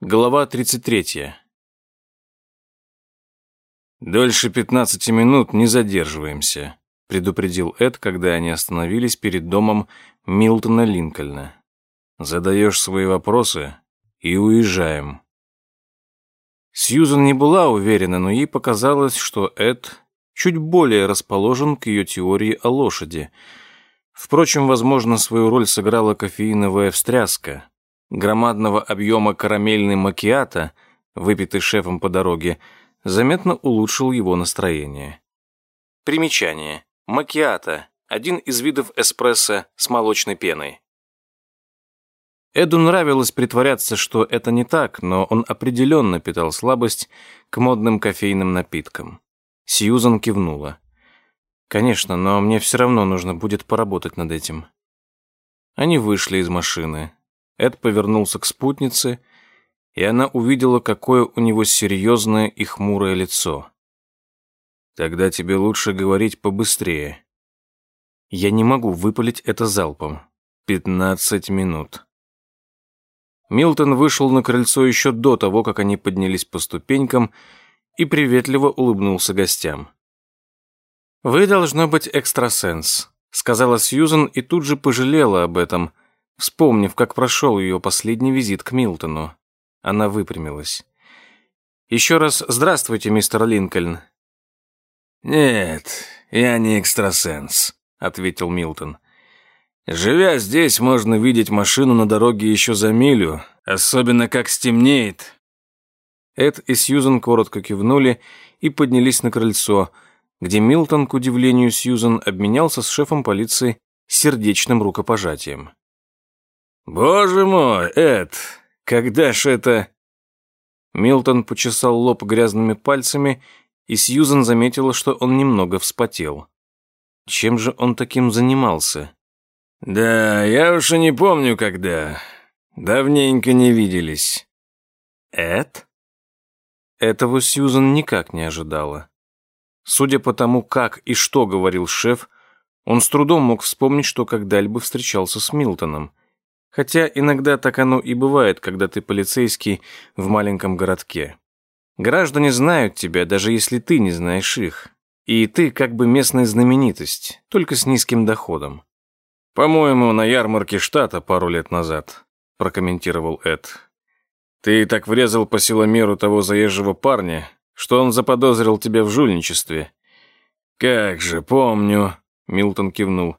Глава 33. «Дольше 15 минут не задерживаемся», — предупредил Эд, когда они остановились перед домом Милтона Линкольна. «Задаешь свои вопросы и уезжаем». Сьюзан не была уверена, но ей показалось, что Эд чуть более расположен к ее теории о лошади. Впрочем, возможно, свою роль сыграла кофеиновая встряска. Громадного объема карамельной макиата, выпитый шефом по дороге, заметно улучшил его настроение. Примечание. Макиата – один из видов эспрессо с молочной пеной. Эду нравилось притворяться, что это не так, но он определенно питал слабость к модным кофейным напиткам. Сьюзан кивнула. «Конечно, но мне все равно нужно будет поработать над этим». Они вышли из машины. Эд повернулся к спутнице, и она увидела, какое у него серьезное и хмурое лицо. «Тогда тебе лучше говорить побыстрее». «Я не могу выпалить это залпом. Пятнадцать минут». Милтон вышел на крыльцо еще до того, как они поднялись по ступенькам и приветливо улыбнулся гостям. «Вы должно быть экстрасенс», — сказала Сьюзен и тут же пожалела об этом, вспомнив, как прошел ее последний визит к Милтону. Она выпрямилась. «Еще раз здравствуйте, мистер Линкольн». «Нет, я не экстрасенс», — ответил Милтон. Живя здесь, можно видеть машину на дороге еще за милю, особенно как стемнеет. Эд и Сьюзен коротко кивнули и поднялись на крыльцо, где Милтон, к удивлению Сьюзен, обменялся с шефом полиции сердечным рукопожатием. «Боже мой, Эд, когда ж это...» Милтон почесал лоб грязными пальцами, и Сьюзен заметила, что он немного вспотел. Чем же он таким занимался? «Да, я уж и не помню, когда. Давненько не виделись». «Эд?» Этого Сьюзан никак не ожидала. Судя по тому, как и что говорил шеф, он с трудом мог вспомнить, что когда-либо встречался с Милтоном. Хотя иногда так оно и бывает, когда ты полицейский в маленьком городке. Граждане знают тебя, даже если ты не знаешь их. И ты как бы местная знаменитость, только с низким доходом. «По-моему, на ярмарке штата пару лет назад», — прокомментировал Эд. «Ты так врезал по силомеру того заезжего парня, что он заподозрил тебя в жульничестве». «Как же, помню», — Милтон кивнул.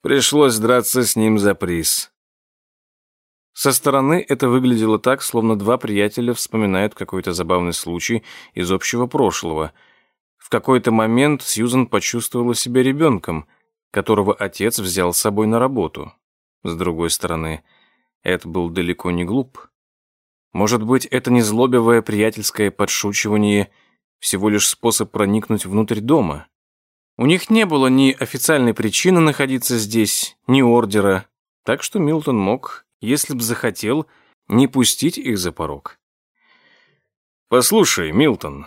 «Пришлось драться с ним за приз». Со стороны это выглядело так, словно два приятеля вспоминают какой-то забавный случай из общего прошлого. В какой-то момент Сьюзан почувствовала себя ребенком — которого отец взял с собой на работу. С другой стороны, Эд был далеко не глуп. Может быть, это не злобивое приятельское подшучивание всего лишь способ проникнуть внутрь дома? У них не было ни официальной причины находиться здесь, ни ордера, так что Милтон мог, если бы захотел, не пустить их за порог. «Послушай, Милтон,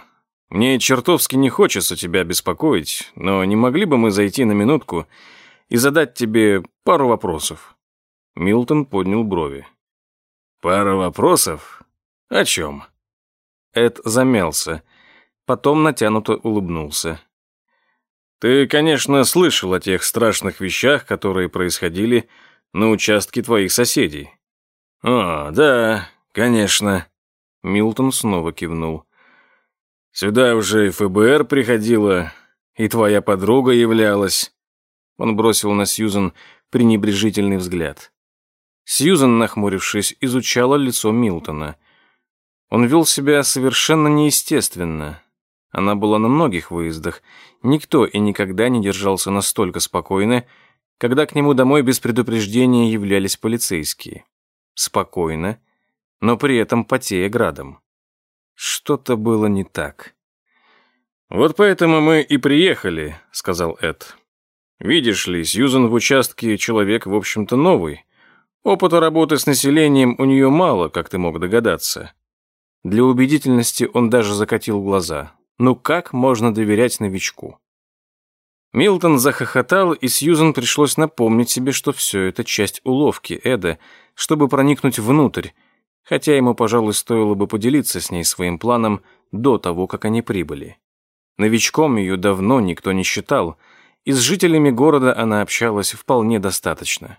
мне чертовски не хочется тебя беспокоить, но не могли бы мы зайти на минутку и задать тебе пару вопросов?» Милтон поднял брови. «Пара вопросов? О чем?» Эд замялся, потом натянуто улыбнулся. «Ты, конечно, слышал о тех страшных вещах, которые происходили на участке твоих соседей». «О, да, конечно». Милтон снова кивнул. Сюда уже и ФБР приходило, и твоя подруга являлась». Он бросил на Сьюзен пренебрежительный взгляд. Сьюзен, нахмурившись, изучала лицо Милтона. Он вел себя совершенно неестественно. Она была на многих выездах. Никто и никогда не держался настолько спокойно, когда к нему домой без предупреждения являлись полицейские. Спокойно, но при этом потея градом. Что-то было не так. «Вот поэтому мы и приехали», — сказал Эд. «Видишь ли, Сьюзан в участке человек, в общем-то, новый. Опыта работы с населением у нее мало, как ты мог догадаться». Для убедительности он даже закатил глаза. «Ну как можно доверять новичку?» Милтон захохотал, и Сьюзан пришлось напомнить себе, что все это часть уловки Эда, чтобы проникнуть внутрь, хотя ему, пожалуй, стоило бы поделиться с ней своим планом до того, как они прибыли. Новичком ее давно никто не считал, и с жителями города она общалась вполне достаточно.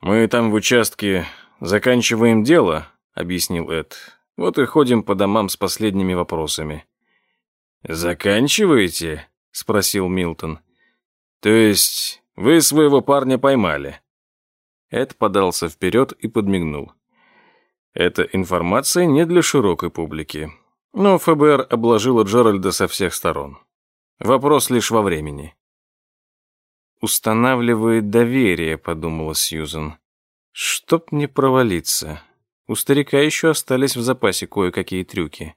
«Мы там в участке заканчиваем дело», — объяснил Эд. «Вот и ходим по домам с последними вопросами». «Заканчиваете?» — спросил Милтон. «То есть вы своего парня поймали?» Эд подался вперед и подмигнул. «Эта информация не для широкой публики. Но ФБР обложило Джеральда со всех сторон. Вопрос лишь во времени». «Устанавливает доверие», — подумала Сьюзен. «Чтоб не провалиться. У старика еще остались в запасе кое-какие трюки».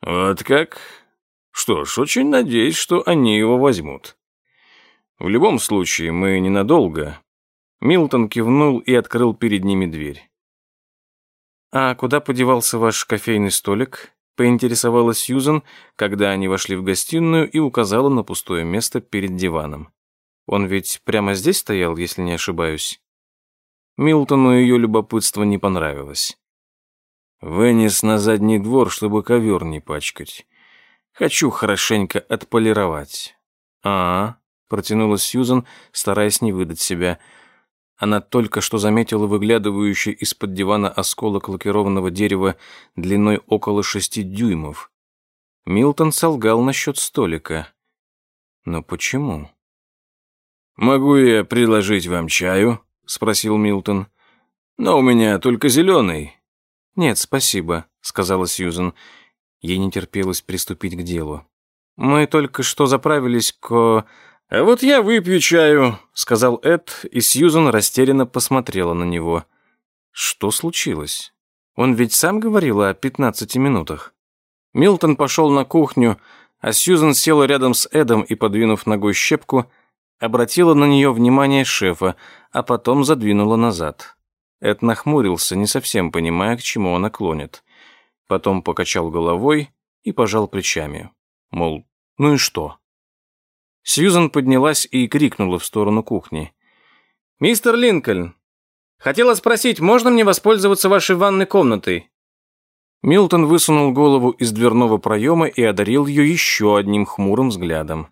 «Вот как? Что ж, очень надеюсь, что они его возьмут. В любом случае, мы ненадолго». Милтон кивнул и открыл перед ними дверь. «А куда подевался ваш кофейный столик?» — поинтересовалась Сьюзен, когда они вошли в гостиную и указала на пустое место перед диваном. «Он ведь прямо здесь стоял, если не ошибаюсь?» Милтону ее любопытство не понравилось. Вынес на задний двор, чтобы ковер не пачкать. Хочу хорошенько отполировать. А, -а, -а протянула Сьюзан, стараясь не выдать себя. Она только что заметила выглядывающий из-под дивана осколок лакированного дерева длиной около шести дюймов. Милтон солгал насчет столика. Но почему? «Могу я предложить вам чаю?» — спросил Милтон. «Но у меня только зеленый. «Нет, спасибо», — сказала Сьюзен. Ей не терпелось приступить к делу. «Мы только что заправились к...» «А вот я выпью чаю», — сказал Эд, и Сьюзен растерянно посмотрела на него. Что случилось? Он ведь сам говорил о пятнадцати минутах. Милтон пошел на кухню, а Сьюзен села рядом с Эдом и, подвинув ногой щепку, обратила на нее внимание шефа, а потом задвинула назад. Эд нахмурился, не совсем понимая, к чему она клонит. Потом покачал головой и пожал плечами. Мол, ну и что? Сьюзан поднялась и крикнула в сторону кухни. «Мистер Линкольн, хотела спросить, можно мне воспользоваться вашей ванной комнатой?» Милтон высунул голову из дверного проема и одарил ее еще одним хмурым взглядом.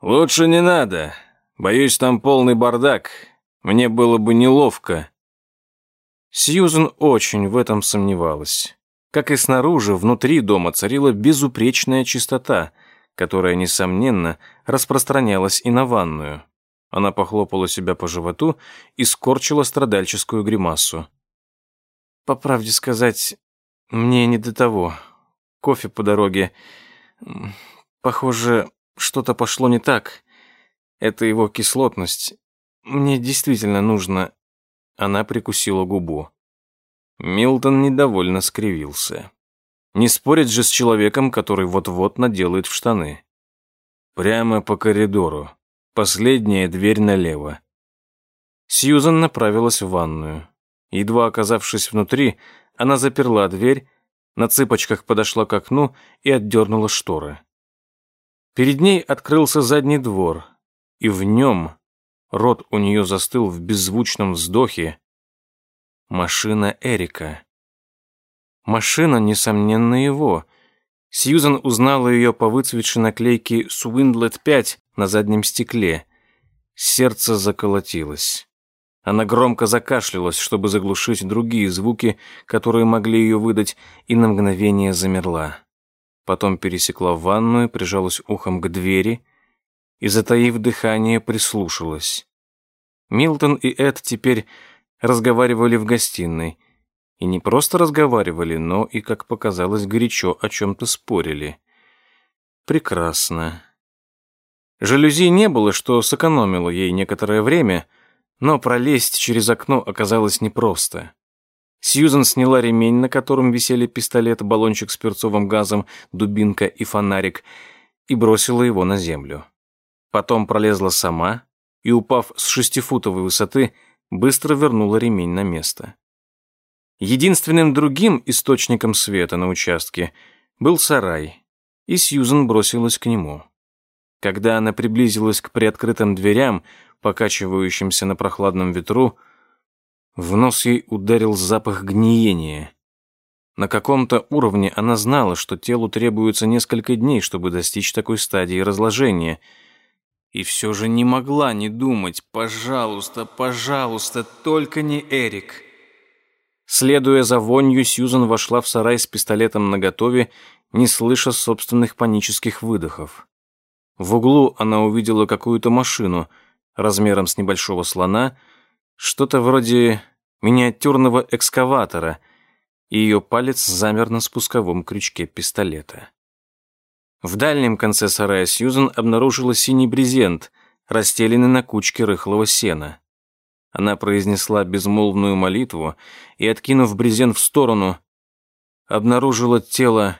«Лучше не надо. Боюсь, там полный бардак. Мне было бы неловко». Сьюзен очень в этом сомневалась. Как и снаружи, внутри дома царила безупречная чистота, которая, несомненно, распространялась и на ванную. Она похлопала себя по животу и скорчила страдальческую гримасу. «По правде сказать, мне не до того. Кофе по дороге. Похоже, что-то пошло не так. Это его кислотность. Мне действительно нужно она прикусила губу. Милтон недовольно скривился. Не спорить же с человеком, который вот-вот наделает в штаны. Прямо по коридору. Последняя дверь налево. Сьюзан направилась в ванную. Едва оказавшись внутри, она заперла дверь, на цыпочках подошла к окну и отдернула шторы. Перед ней открылся задний двор, и в нем Рот у нее застыл в беззвучном вздохе. Машина Эрика. Машина, несомненно, его. Сьюзан узнала ее по выцветшей наклейке «Свиндлет 5» на заднем стекле. Сердце заколотилось. Она громко закашлялась, чтобы заглушить другие звуки, которые могли ее выдать, и на мгновение замерла. Потом пересекла ванную, прижалась ухом к двери — и, затаив дыхание, прислушалась. Милтон и Эд теперь разговаривали в гостиной. И не просто разговаривали, но и, как показалось, горячо о чем-то спорили. Прекрасно. Жалюзи не было, что сэкономило ей некоторое время, но пролезть через окно оказалось непросто. Сьюзен сняла ремень, на котором висели пистолет, баллончик с перцовым газом, дубинка и фонарик, и бросила его на землю. Потом пролезла сама и, упав с шестифутовой высоты, быстро вернула ремень на место. Единственным другим источником света на участке был сарай, и Сьюзен бросилась к нему. Когда она приблизилась к приоткрытым дверям, покачивающимся на прохладном ветру, В нос ей ударил запах гниения. На каком-то уровне она знала, что телу требуется несколько дней, чтобы достичь такой стадии разложения. И все же не могла не думать «Пожалуйста, пожалуйста, только не Эрик». Следуя за вонью, Сьюзан вошла в сарай с пистолетом наготове, не слыша собственных панических выдохов. В углу она увидела какую-то машину размером с небольшого слона — что-то вроде миниатюрного экскаватора, и ее палец замер на спусковом крючке пистолета. В дальнем конце сарая Сьюзен обнаружила синий брезент, расстеленный на кучке рыхлого сена. Она произнесла безмолвную молитву и, откинув брезент в сторону, обнаружила тело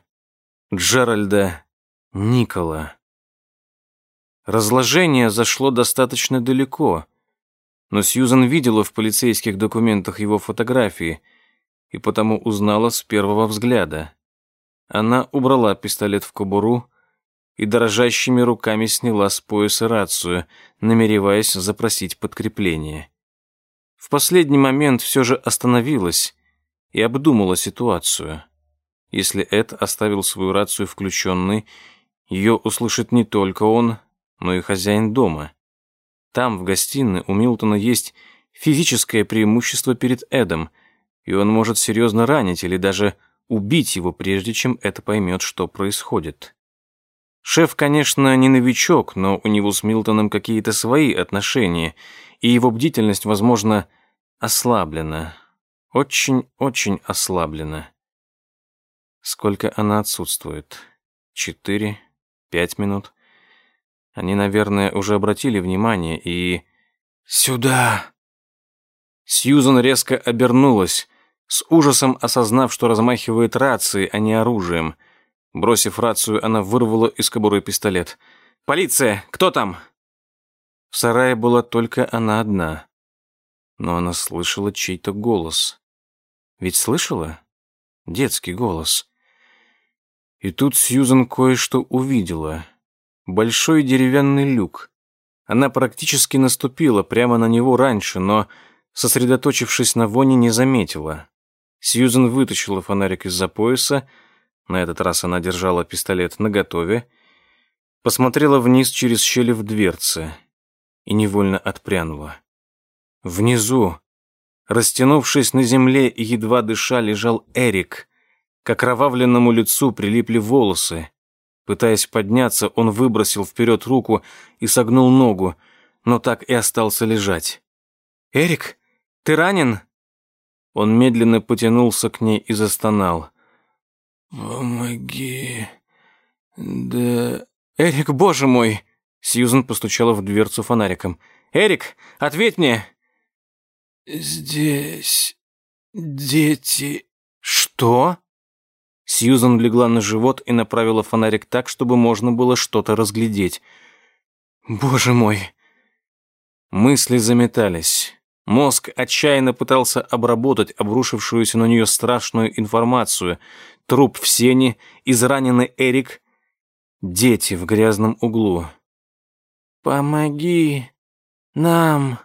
Джеральда Никола. Разложение зашло достаточно далеко — но Сьюзан видела в полицейских документах его фотографии и потому узнала с первого взгляда. Она убрала пистолет в кобуру и дрожащими руками сняла с пояса рацию, намереваясь запросить подкрепление. В последний момент все же остановилась и обдумала ситуацию. Если Эд оставил свою рацию включенной, ее услышит не только он, но и хозяин дома. Там, в гостиной, у Милтона есть физическое преимущество перед Эдом, и он может серьезно ранить или даже убить его, прежде чем это поймет, что происходит. Шеф, конечно, не новичок, но у него с Милтоном какие-то свои отношения, и его бдительность, возможно, ослаблена. Очень-очень ослаблена. Сколько она отсутствует? Четыре? Пять минут? Они, наверное, уже обратили внимание и... «Сюда!» Сьюзан резко обернулась, с ужасом осознав, что размахивает рацией, а не оружием. Бросив рацию, она вырвала из кобуры пистолет. «Полиция! Кто там?» В сарае была только она одна. Но она слышала чей-то голос. Ведь слышала? Детский голос. И тут Сьюзан кое-что увидела — большой деревянный люк. Она практически наступила прямо на него раньше, но, сосредоточившись на воне, не заметила. Сьюзен вытащила фонарик из-за пояса, на этот раз она держала пистолет наготове, посмотрела вниз через щели в дверце и невольно отпрянула. Внизу, растянувшись на земле и едва дыша, лежал Эрик. К окровавленному лицу прилипли волосы. Пытаясь подняться, он выбросил вперед руку и согнул ногу, но так и остался лежать. «Эрик, ты ранен?» Он медленно потянулся к ней и застонал. «Помоги, да...» «Эрик, боже мой!» Сьюзен постучала в дверцу фонариком. «Эрик, ответь мне!» «Здесь дети...» «Что?» Сьюзан легла на живот и направила фонарик так, чтобы можно было что-то разглядеть. «Боже мой!» Мысли заметались. Мозг отчаянно пытался обработать обрушившуюся на нее страшную информацию. Труп в сене, израненный Эрик, дети в грязном углу. «Помоги нам!»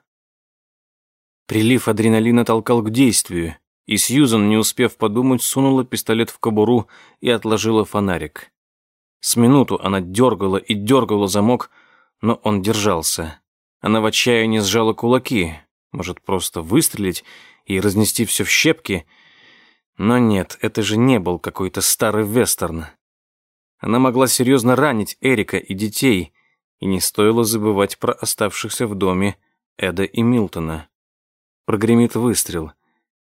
Прилив адреналина толкал к действию. И Сьюзан, не успев подумать, сунула пистолет в кобуру и отложила фонарик. С минуту она дергала и дергала замок, но он держался. Она в отчаянии сжала кулаки. Может, просто выстрелить и разнести все в щепки? Но нет, это же не был какой-то старый вестерн. Она могла серьезно ранить Эрика и детей, и не стоило забывать про оставшихся в доме Эда и Милтона. Прогремит выстрел —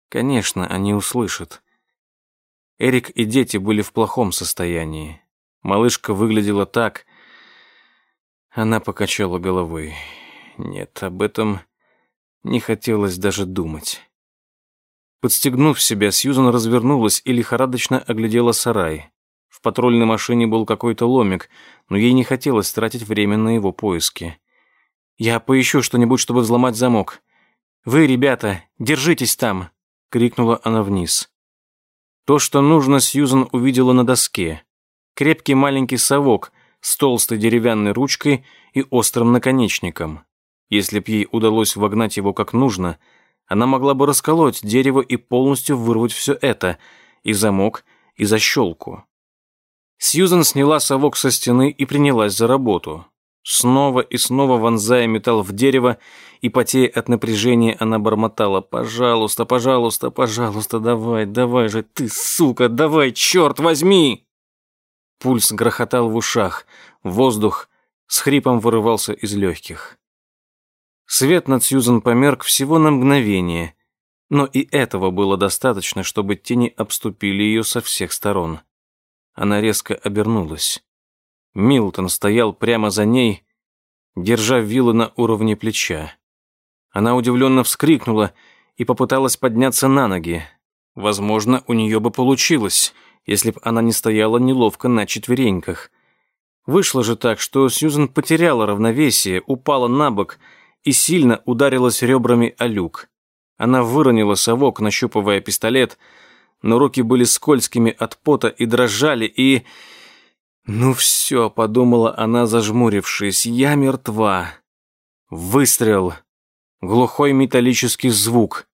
Конечно, они услышат. Эрик и дети были в плохом состоянии. Малышка выглядела так... Она покачала головой. Нет, об этом не хотелось даже думать. Подстегнув себя, Сьюзан развернулась и лихорадочно оглядела сарай. В патрульной машине был какой-то ломик, но ей не хотелось тратить время на его поиски. «Я поищу что-нибудь, чтобы взломать замок. Вы, ребята, держитесь там!» — крикнула она вниз. То, что нужно, Сьюзан увидела на доске. Крепкий маленький совок с толстой деревянной ручкой и острым наконечником. Если б ей удалось вогнать его как нужно, Она могла бы расколоть дерево и полностью вырвать все это, и замок, и защелку. Сьюзан сняла совок со стены и принялась за работу. Снова и снова вонзая металл в дерево, и потея от напряжения, она бормотала «Пожалуйста, пожалуйста, пожалуйста, давай, давай же, ты, сука, давай, черт возьми!» Пульс грохотал в ушах, воздух с хрипом вырывался из легких. Свет над Сьюзан померк всего на мгновение, но и этого было достаточно, чтобы тени обступили ее со всех сторон. Она резко обернулась. Милтон стоял прямо за ней, держа вилы на уровне плеча. Она удивленно вскрикнула и попыталась подняться на ноги. Возможно, у нее бы получилось, если бы она не стояла неловко на четвереньках. Вышло же так, что Сьюзен потеряла равновесие, упала на бок — и сильно ударилась ребрами о люк. Она выронила совок, нащупывая пистолет, но руки были скользкими от пота и дрожали, и... «Ну все», — подумала она, зажмурившись, — «я мертва». Выстрел. Глухой металлический звук.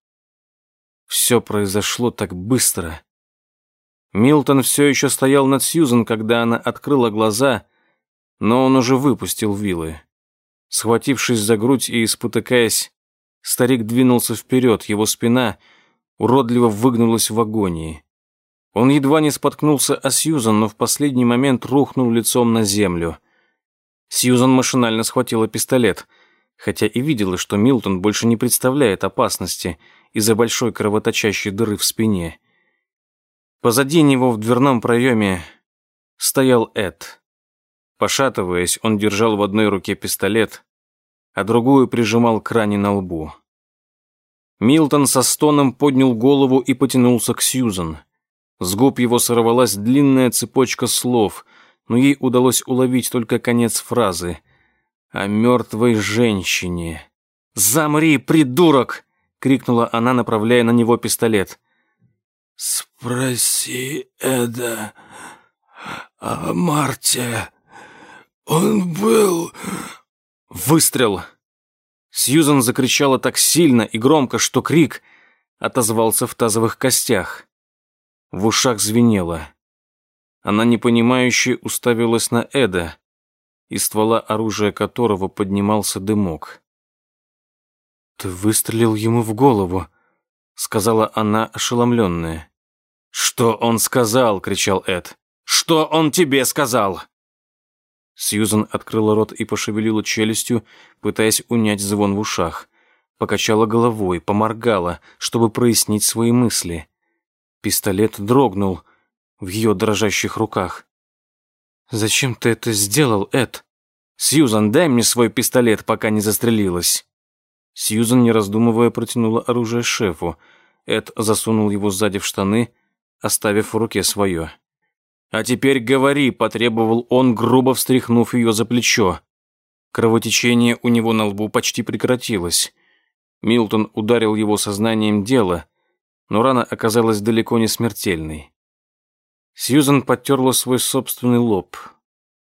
Все произошло так быстро. Милтон все еще стоял над Сьюзен, когда она открыла глаза, но он уже выпустил вилы. Схватившись за грудь и спотыкаясь, старик двинулся вперед, его спина уродливо выгнулась в агонии. Он едва не споткнулся о Сьюзан, но в последний момент рухнул лицом на землю. Сьюзан машинально схватила пистолет, хотя и видела, что Милтон больше не представляет опасности из-за большой кровоточащей дыры в спине. Позади него в дверном проеме стоял Эд. Пошатываясь, он держал в одной руке пистолет, а другую прижимал к ране на лбу. Милтон со стоном поднял голову и потянулся к Сьюзан. С губ его сорвалась длинная цепочка слов, но ей удалось уловить только конец фразы «О мертвой женщине». «Замри, придурок!» — крикнула она, направляя на него пистолет. «Спроси Эда о Марте», «Он был...» Выстрел. Сьюзан закричала так сильно и громко, что крик отозвался в тазовых костях. В ушах звенело. Она непонимающе уставилась на Эда, из ствола оружия которого поднимался дымок. «Ты выстрелил ему в голову», — сказала она ошеломленная. «Что он сказал?» — кричал Эд. «Что он тебе сказал?» Сьюзан открыла рот и пошевелила челюстью, пытаясь унять звон в ушах. Покачала головой, поморгала, чтобы прояснить свои мысли. Пистолет дрогнул в ее дрожащих руках. «Зачем ты это сделал, Эд? Сьюзан, дай мне свой пистолет, пока не застрелилась». Сьюзан, не раздумывая, протянула оружие шефу. Эд засунул его сзади в штаны, оставив в руке свое. «А теперь говори», — потребовал он, грубо встряхнув ее за плечо. Кровотечение у него на лбу почти прекратилось. Милтон ударил его сознанием дела, но рана оказалась далеко не смертельной. Сьюзан подтерла свой собственный лоб.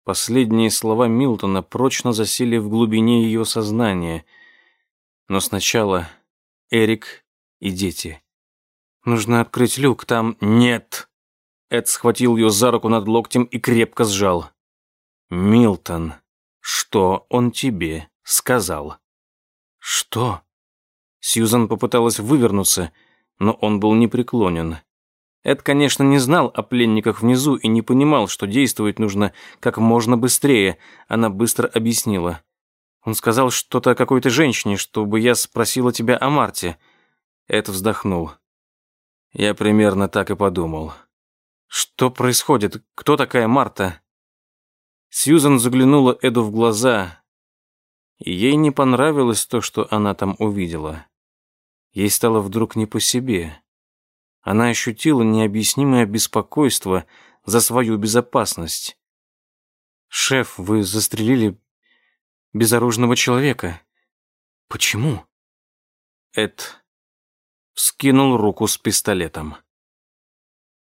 Последние слова Милтона прочно засели в глубине ее сознания. Но сначала Эрик и дети. Нужно открыть люк, там нет. Эд схватил ее за руку над локтем и крепко сжал. «Милтон, что он тебе сказал?» «Что?» Сьюзан попыталась вывернуться, но он был непреклонен. Эд, конечно, не знал о пленниках внизу и не понимал, что действовать нужно как можно быстрее. Она быстро объяснила. Он сказал что-то о какой-то женщине, чтобы я спросила тебя о Марте. Эд вздохнул. Я примерно так и подумал. Что происходит? Кто такая Марта? Сьюзан заглянула Эду в глаза, и ей не понравилось то, что она там увидела. Ей стало вдруг не по себе. Она ощутила необъяснимое беспокойство за свою безопасность. «Шеф, вы застрелили безоружного человека. Почему?» Эд вскинул руку с пистолетом.